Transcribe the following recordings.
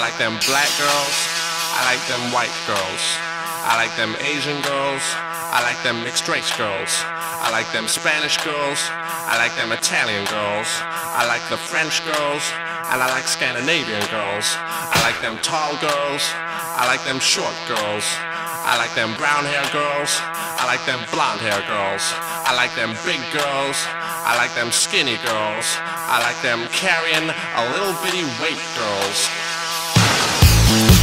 I like them black girls. I like them white girls. I like them Asian girls. I like them mixed race girls. I like them Spanish girls. I like them Italian girls. I like the French girls. And I like Scandinavian girls. I like them tall girls. I like them short girls. I like them brown hair girls. I like them blonde hair girls. I like them big girls. I like them skinny girls. I like them carrying a little bitty weight girls.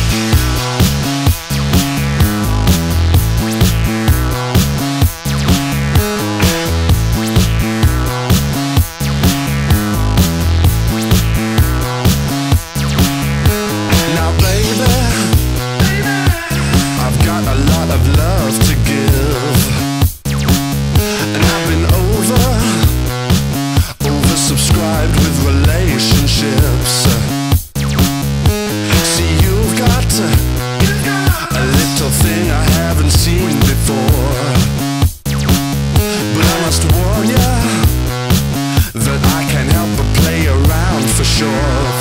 Now,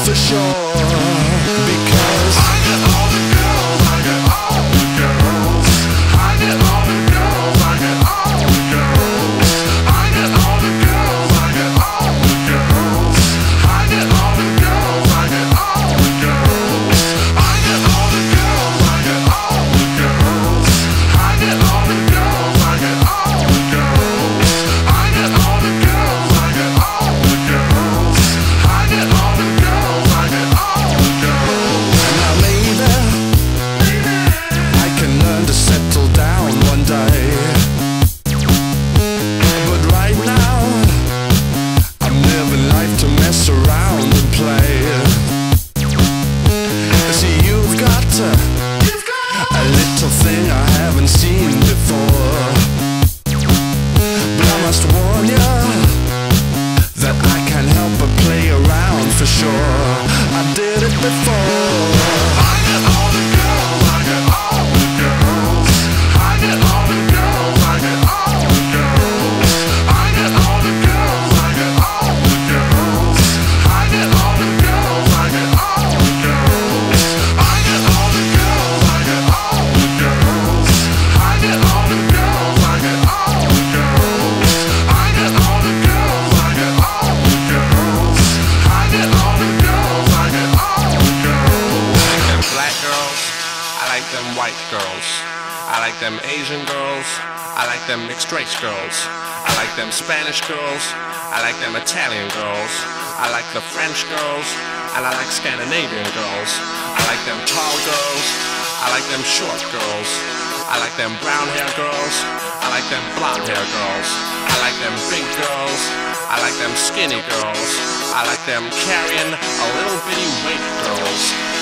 for sure. Because I get all the before. I like them Asian girls. I like them mixed race girls. I like them Spanish girls. I like them Italian girls. I like the French girls. And I like Scandinavian girls. I like them tall girls. I like them short girls. I like them brown hair girls. I like them blonde hair girls. I like them big girls. I like them skinny girls. I like them carrying a little bitty weight girls.